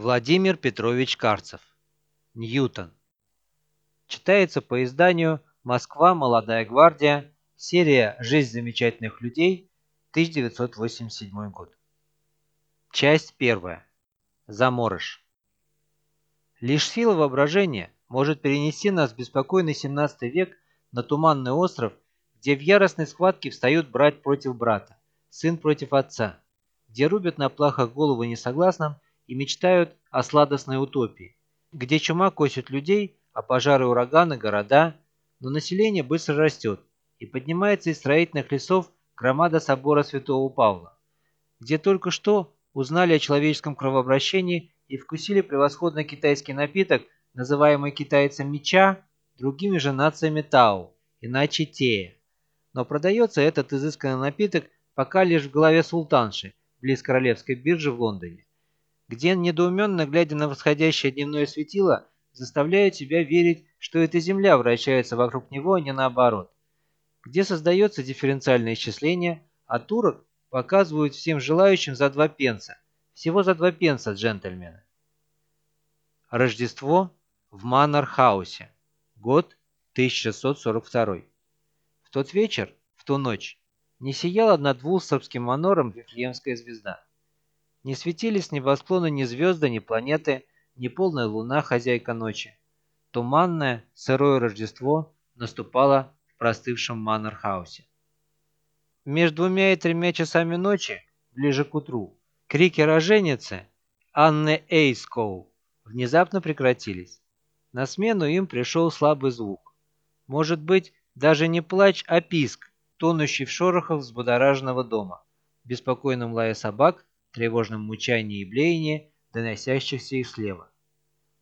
Владимир Петрович Карцев. Ньютон. Читается по изданию «Москва. Молодая гвардия. Серия «Жизнь замечательных людей. 1987 год». Часть первая. Заморыш. Лишь сила воображения может перенести нас в беспокойный 17 век на туманный остров, где в яростной схватке встают брат против брата, сын против отца, где рубят на плахах головы несогласным и мечтают о сладостной утопии, где чума косит людей, а пожары ураганы – города, но население быстро растет и поднимается из строительных лесов громада собора Святого Павла, где только что узнали о человеческом кровообращении и вкусили превосходный китайский напиток, называемый китайцем меча, другими же нациями Тау, иначе Тея. Но продается этот изысканный напиток пока лишь в голове султанши, близ Королевской биржи в Лондоне, где, недоуменно глядя на восходящее дневное светило, заставляет себя верить, что эта Земля вращается вокруг него, а не наоборот, где создается дифференциальное исчисление, а турок показывают всем желающим за два пенса. Всего за два пенса, джентльмены. Рождество в Маннерхаусе. Год 1642. В тот вечер, в ту ночь, не сияла над Вулсовским манором Вифлеемская звезда. Не светились с небосклона ни звезды, ни планеты, ни полная луна, хозяйка ночи. Туманное, сырое Рождество наступало в простывшем Маннерхаусе. Между двумя и тремя часами ночи, ближе к утру, крики роженицы Анны Эйскоу внезапно прекратились. На смену им пришел слабый звук. Может быть, даже не плач, а писк, тонущий в шорохах взбудораженного дома, беспокойном лае собак, тревожном мучании и блеянии, доносящихся их слева.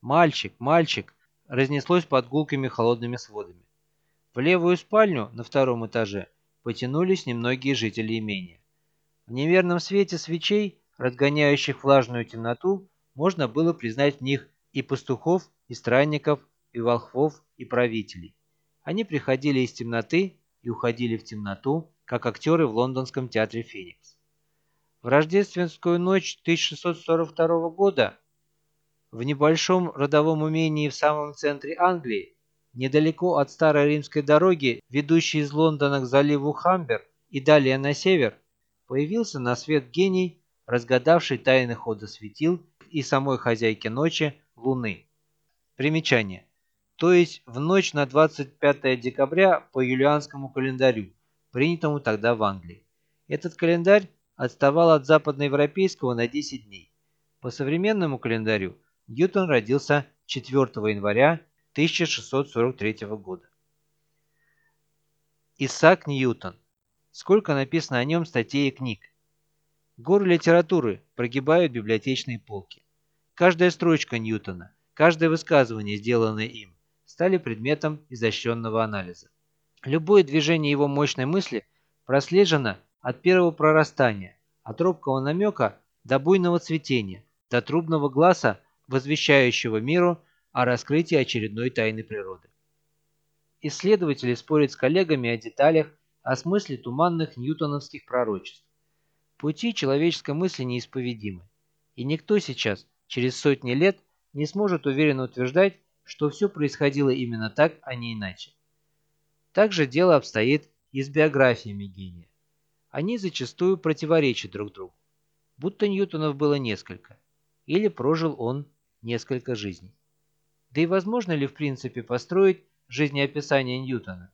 «Мальчик, мальчик!» разнеслось под гулкими холодными сводами. В левую спальню на втором этаже потянулись немногие жители имения. В неверном свете свечей, разгоняющих влажную темноту, можно было признать в них и пастухов, и странников, и волхвов, и правителей. Они приходили из темноты и уходили в темноту, как актеры в лондонском театре «Феникс». В рождественскую ночь 1642 года в небольшом родовом имении в самом центре Англии, недалеко от старой римской дороги, ведущей из Лондона к заливу Хамбер и далее на север, появился на свет гений, разгадавший тайны хода светил и самой хозяйки ночи Луны. Примечание то есть в ночь на 25 декабря по юлианскому календарю, принятому тогда в Англии. Этот календарь отставал от западноевропейского на 10 дней. По современному календарю Ньютон родился 4 января 1643 года. Исаак Ньютон. Сколько написано о нем статей и книг. Горы литературы прогибают библиотечные полки. Каждая строчка Ньютона, каждое высказывание, сделанное им, стали предметом изощренного анализа. Любое движение его мощной мысли прослежено от первого прорастания, от робкого намека до буйного цветения, до трубного глаза, возвещающего миру о раскрытии очередной тайны природы. Исследователи спорят с коллегами о деталях, о смысле туманных ньютоновских пророчеств. Пути человеческой мысли неисповедимы, и никто сейчас, через сотни лет, не сможет уверенно утверждать, что все происходило именно так, а не иначе. Также дело обстоит и с биографиями гения. Они зачастую противоречат друг другу, будто Ньютонов было несколько, или прожил он несколько жизней. Да и возможно ли в принципе построить жизнеописание Ньютона?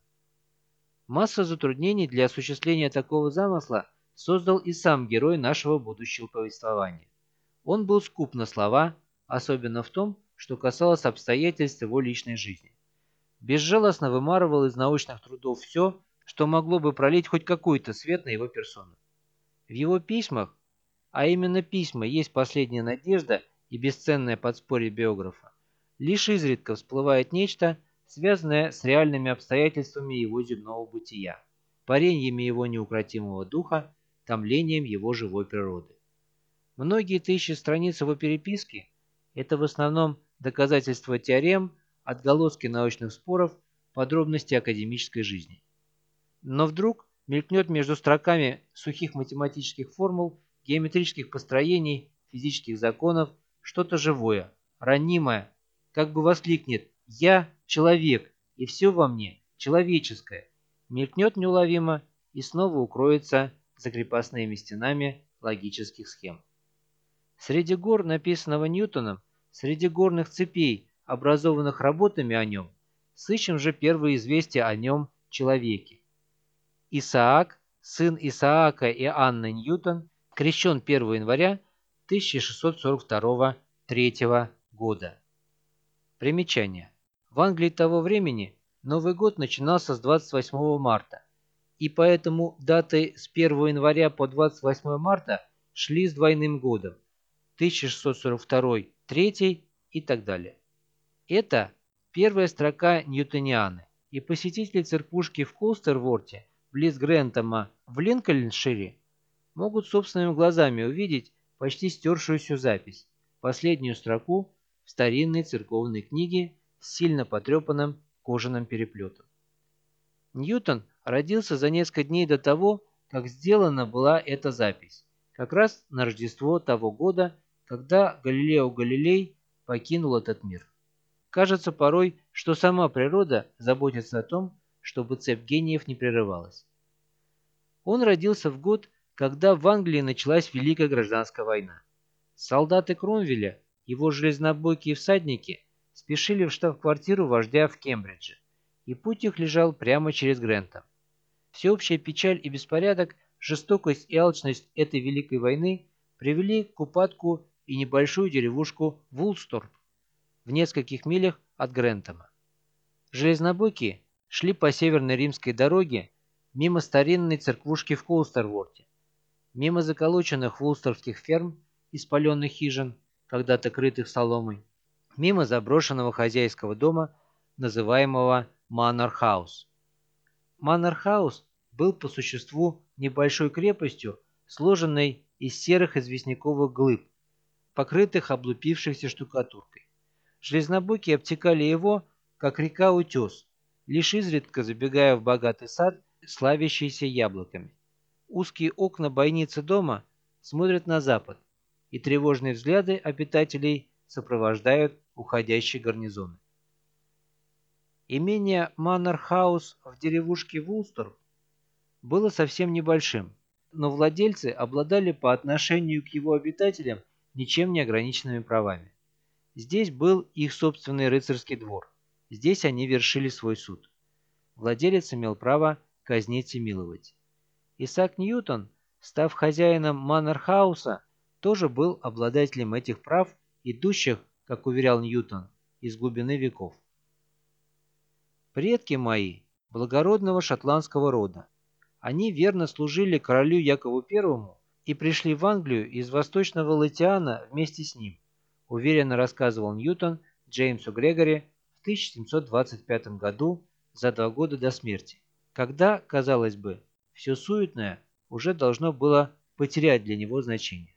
Масса затруднений для осуществления такого замысла создал и сам герой нашего будущего повествования. Он был скуп на слова, особенно в том, что касалось обстоятельств его личной жизни. Безжалостно вымарывал из научных трудов все, что могло бы пролить хоть какой-то свет на его персону. В его письмах, а именно письма есть последняя надежда и бесценное подспорье биографа, лишь изредка всплывает нечто, связанное с реальными обстоятельствами его земного бытия, пареньями его неукротимого духа, томлением его живой природы. Многие тысячи страниц его переписки – это в основном доказательства теорем, отголоски научных споров, подробности академической жизни. Но вдруг мелькнет между строками сухих математических формул, геометрических построений, физических законов что-то живое, ранимое, как бы воскликнет «Я человек, и все во мне человеческое», мелькнет неуловимо и снова укроется за крепостными стенами логических схем. Среди гор, написанного Ньютоном, среди горных цепей, образованных работами о нем, сыщем же первые известия о нем человеке. Исаак, сын Исаака и Анны Ньютон, крещен 1 января 1642-3 года. Примечание. В Англии того времени Новый год начинался с 28 марта, и поэтому даты с 1 января по 28 марта шли с двойным годом 1642, 3 и так далее. Это первая строка Ньютонианы, и посетители церквушки в Колстерворте, близ Грентома, в Линкольншире, могут собственными глазами увидеть почти стершуюся запись, последнюю строку в старинной церковной книге с сильно потрепанным кожаным переплетом. Ньютон родился за несколько дней до того, как сделана была эта запись, как раз на Рождество того года, когда Галилео Галилей покинул этот мир. Кажется порой, что сама природа заботится о том, чтобы цепь гениев не прерывалась. Он родился в год, когда в Англии началась Великая гражданская война. Солдаты Кромвеля, его железнобойкие всадники, спешили в штаб-квартиру вождя в Кембридже, и путь их лежал прямо через Грентом. Всеобщая печаль и беспорядок, жестокость и алчность этой Великой войны привели к упадку и небольшую деревушку Вулсторп в нескольких милях от Грентома. Железнобойки шли по северной римской дороге мимо старинной церквушки в Колстерворте, мимо заколоченных вулстерских ферм и спаленных хижин, когда-то крытых соломой, мимо заброшенного хозяйского дома, называемого Маннер-хаус. Маннер-хаус был по существу небольшой крепостью, сложенной из серых известняковых глыб, покрытых облупившейся штукатуркой. Железнобоки обтекали его, как река утес, лишь изредка забегая в богатый сад, славящийся яблоками. Узкие окна бойницы дома смотрят на запад, и тревожные взгляды обитателей сопровождают уходящие гарнизоны. Имение Маннерхаус в деревушке Вулстер было совсем небольшим, но владельцы обладали по отношению к его обитателям ничем не ограниченными правами. Здесь был их собственный рыцарский двор. Здесь они вершили свой суд. Владелец имел право казнить и миловать. Исаак Ньютон, став хозяином Маннерхауса, тоже был обладателем этих прав, идущих, как уверял Ньютон, из глубины веков. Предки мои благородного шотландского рода. Они верно служили королю Якову I и пришли в Англию из восточного Латиана вместе с ним, уверенно рассказывал Ньютон Джеймсу Грегори 1725 году за два года до смерти, когда, казалось бы, все суетное уже должно было потерять для него значение.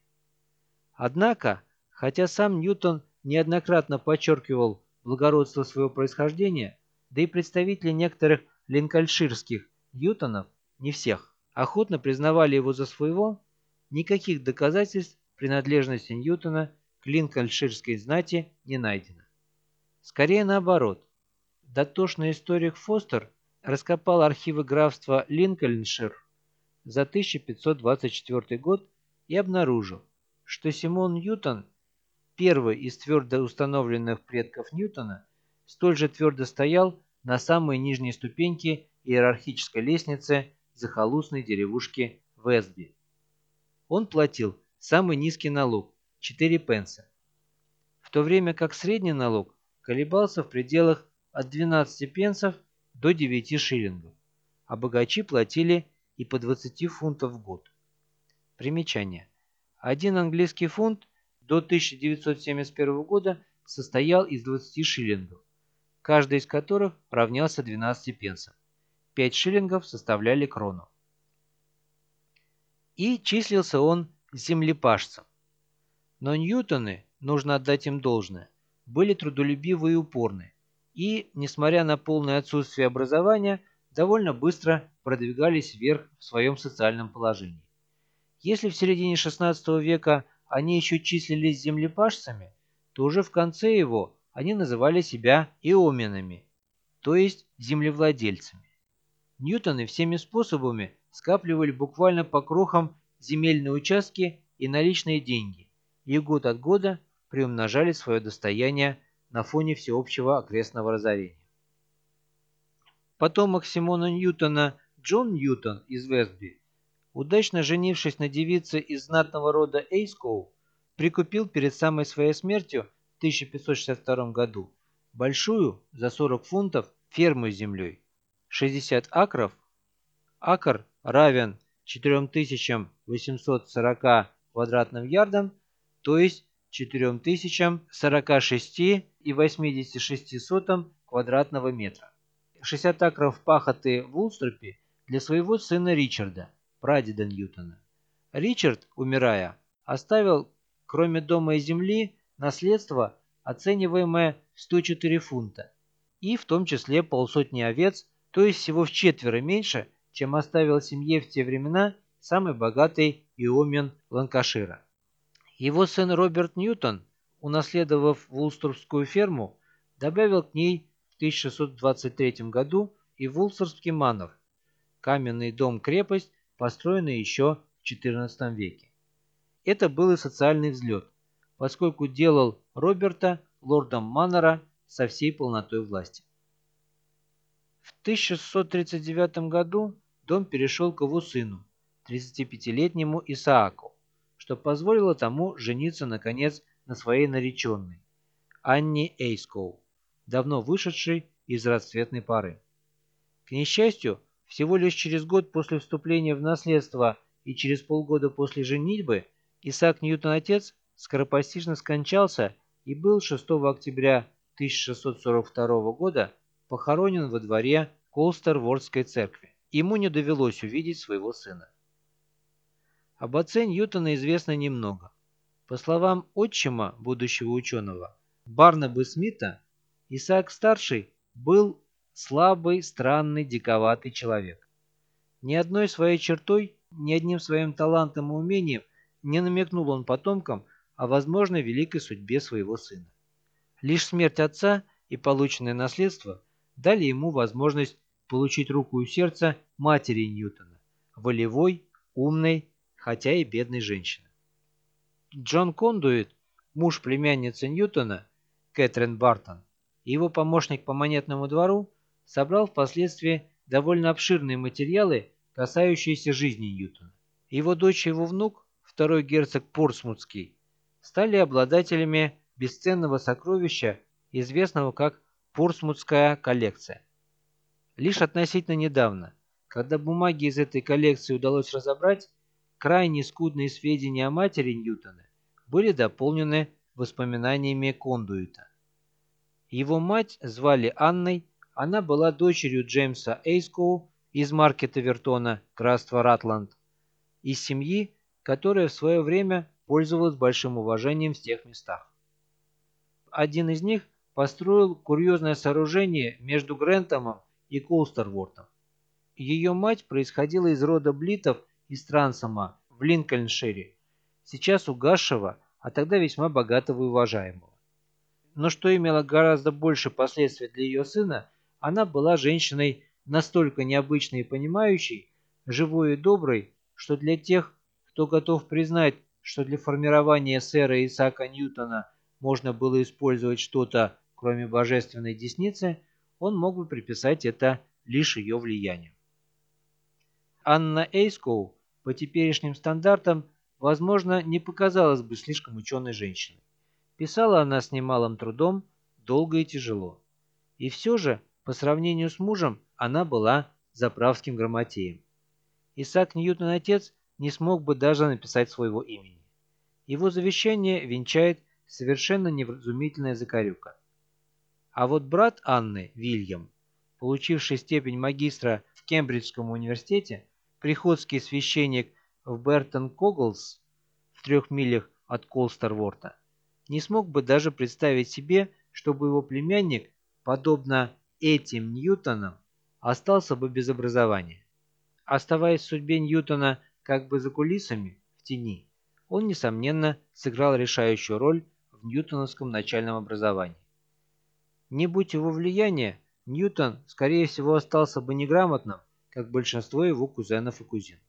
Однако, хотя сам Ньютон неоднократно подчеркивал благородство своего происхождения, да и представители некоторых линкольнширских Ньютонов, не всех, охотно признавали его за своего, никаких доказательств принадлежности Ньютона к линкольнширской знати не найдено. Скорее наоборот. Дотошный историк Фостер раскопал архивы графства Линкольншир за 1524 год и обнаружил, что Симон Ньютон, первый из твердо установленных предков Ньютона, столь же твердо стоял на самой нижней ступеньке иерархической лестницы захолустной деревушки Вестби. Он платил самый низкий налог – 4 пенса, в то время как средний налог колебался в пределах от 12 пенсов до 9 шиллингов, а богачи платили и по 20 фунтов в год. Примечание. Один английский фунт до 1971 года состоял из 20 шиллингов, каждый из которых равнялся 12 пенсам. 5 шиллингов составляли крону. И числился он землепашцем. Но Ньютоны, нужно отдать им должное, были трудолюбивы и упорны, и, несмотря на полное отсутствие образования, довольно быстро продвигались вверх в своем социальном положении. Если в середине XVI века они еще числились землепашцами, то уже в конце его они называли себя иоменами, то есть землевладельцами. Ньютоны всеми способами скапливали буквально по крохам земельные участки и наличные деньги, и год от года приумножали свое достояние на фоне всеобщего окрестного разорения. Потомок Симона Ньютона Джон Ньютон из Вестби, удачно женившись на девице из знатного рода Эйскоу, прикупил перед самой своей смертью в 1562 году большую за 40 фунтов ферму с землей, 60 акров, акр равен 4840 квадратным ярдам, то есть 4046,86 квадратного метра. 60 акров пахоты в Улстропе для своего сына Ричарда, прадеда Ньютона. Ричард, умирая, оставил, кроме дома и земли, наследство, оцениваемое в 104 фунта, и в том числе полсотни овец, то есть всего в четверо меньше, чем оставил семье в те времена самый богатый иомен Ланкашира. Его сын Роберт Ньютон, унаследовав Вулструпскую ферму, добавил к ней в 1623 году и Вулстерский манор, каменный дом-крепость, построенный еще в XIV веке. Это был и социальный взлет, поскольку делал Роберта лордом манора со всей полнотой власти. В 1639 году дом перешел к его сыну, 35-летнему Исааку, что позволило тому жениться, наконец, на своей нареченной, Анне Эйскоу, давно вышедшей из расцветной поры. К несчастью, всего лишь через год после вступления в наследство и через полгода после женитьбы Исаак Ньютон-отец скоропостижно скончался и был 6 октября 1642 года похоронен во дворе Колстер-Вордской церкви. Ему не довелось увидеть своего сына. Об отце Ньютона известно немного. По словам отчима будущего ученого, Барнабы Смита, Исаак-старший был слабый, странный, диковатый человек. Ни одной своей чертой, ни одним своим талантом и умением не намекнул он потомкам о возможной великой судьбе своего сына. Лишь смерть отца и полученное наследство дали ему возможность получить руку и сердце матери Ньютона, волевой, умной, хотя и бедной женщины. Джон Кондуит, муж племянницы Ньютона, Кэтрин Бартон, и его помощник по монетному двору собрал впоследствии довольно обширные материалы, касающиеся жизни Ньютона. Его дочь и его внук, второй герцог Портсмутский, стали обладателями бесценного сокровища, известного как Портсмутская коллекция. Лишь относительно недавно, когда бумаги из этой коллекции удалось разобрать, крайне скудные сведения о матери Ньютона были дополнены воспоминаниями Кондуита. Его мать звали Анной, она была дочерью Джеймса Эйскоу из маркета Вертона, графства Ратланд, из семьи, которая в свое время пользовалась большим уважением в тех местах. Один из них построил курьезное сооружение между Грентомом и Колстервортом. Ее мать происходила из рода Блитов из Трансома в Линкольншире, сейчас угасшего, а тогда весьма богатого и уважаемого. Но что имело гораздо больше последствий для ее сына – она была женщиной настолько необычной и понимающей, живой и доброй, что для тех, кто готов признать, что для формирования сэра Исаака Ньютона можно было использовать что-то, кроме божественной десницы, он мог бы приписать это лишь ее влиянию. Анна Эйскоу по теперешним стандартам, возможно, не показалась бы слишком ученой женщиной. Писала она с немалым трудом, долго и тяжело. И все же по сравнению с мужем она была заправским грамотеем. Исаак Ньютон отец не смог бы даже написать своего имени. Его завещание венчает совершенно невразумительная закорюка. А вот брат Анны, Вильям, получивший степень магистра в Кембриджском университете, приходский священник в Бертон-Коглс в трех милях от Колстерворта, не смог бы даже представить себе, чтобы его племянник, подобно этим Ньютоном остался бы без образования. Оставаясь в судьбе Ньютона как бы за кулисами, в тени, он, несомненно, сыграл решающую роль в ньютоновском начальном образовании. Не будь его влияния, Ньютон, скорее всего, остался бы неграмотным, как большинство его кузенов и кузин.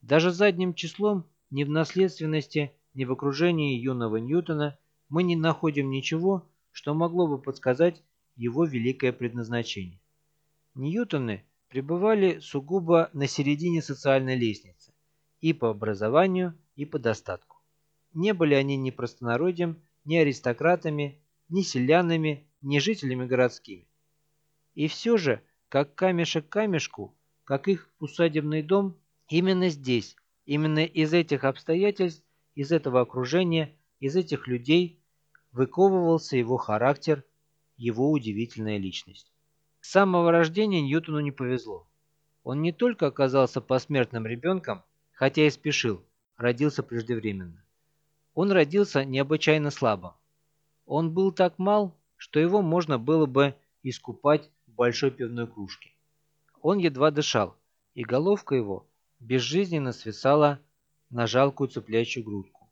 Даже задним числом ни в наследственности, ни в окружении юного Ньютона мы не находим ничего, что могло бы подсказать его великое предназначение. Ньютоны пребывали сугубо на середине социальной лестницы и по образованию, и по достатку. Не были они ни простонародьем, ни аристократами, ни селянами, ни жителями городскими. И все же, как камешек камешку, как их усадебный дом, именно здесь, именно из этих обстоятельств, из этого окружения, из этих людей выковывался его характер, его удивительная личность. С самого рождения Ньютону не повезло. Он не только оказался посмертным ребенком, хотя и спешил, родился преждевременно. Он родился необычайно слабым. Он был так мал, что его можно было бы искупать большой пивной кружке. Он едва дышал, и головка его безжизненно свисала на жалкую цыплячью грудку.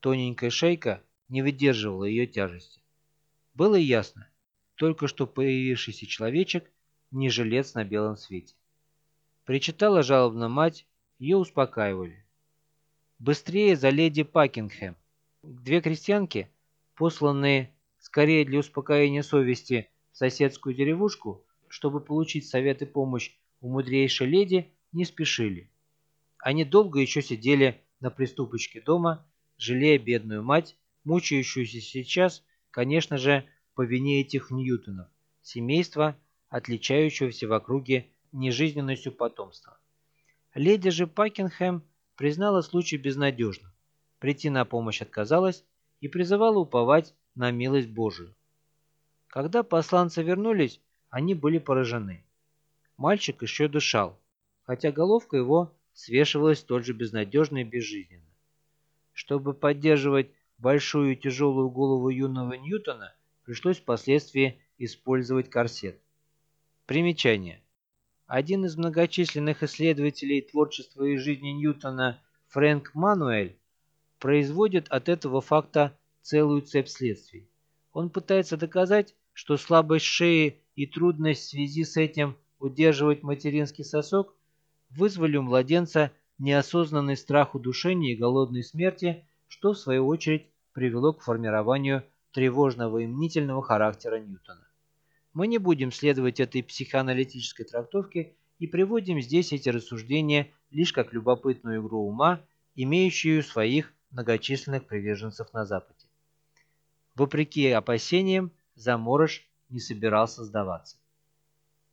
Тоненькая шейка не выдерживала ее тяжести. Было ясно, только что появившийся человечек не жилец на белом свете. Причитала жалобно мать, ее успокаивали. Быстрее за леди Пакингхэм. Две крестьянки, посланные скорее для успокоения совести соседскую деревушку, чтобы получить совет и помощь у мудрейшей леди, не спешили. Они долго еще сидели на приступочке дома, жалея бедную мать, мучающуюся сейчас, конечно же, по вине этих Ньютонов, семейства, отличающегося в округе нежизненностью потомства. Леди же Пакенхэм признала случай безнадежным, прийти на помощь отказалась и призывала уповать на милость Божию. Когда посланцы вернулись, они были поражены. Мальчик еще дышал, хотя головка его свешивалась столь же безнадежно и безжизненно. Чтобы поддерживать большую тяжелую голову юного Ньютона, пришлось впоследствии использовать корсет. Примечание. Один из многочисленных исследователей творчества и жизни Ньютона, Фрэнк Мануэль, производит от этого факта целую цепь следствий. Он пытается доказать, что слабость шеи и трудность в связи с этим удерживать материнский сосок вызвали у младенца неосознанный страх удушения и голодной смерти, что в свою очередь привело к формированию тревожного и мнительного характера Ньютона. Мы не будем следовать этой психоаналитической трактовке и приводим здесь эти рассуждения лишь как любопытную игру ума, имеющую своих многочисленных приверженцев на Западе. Вопреки опасениям, Заморож не собирался сдаваться.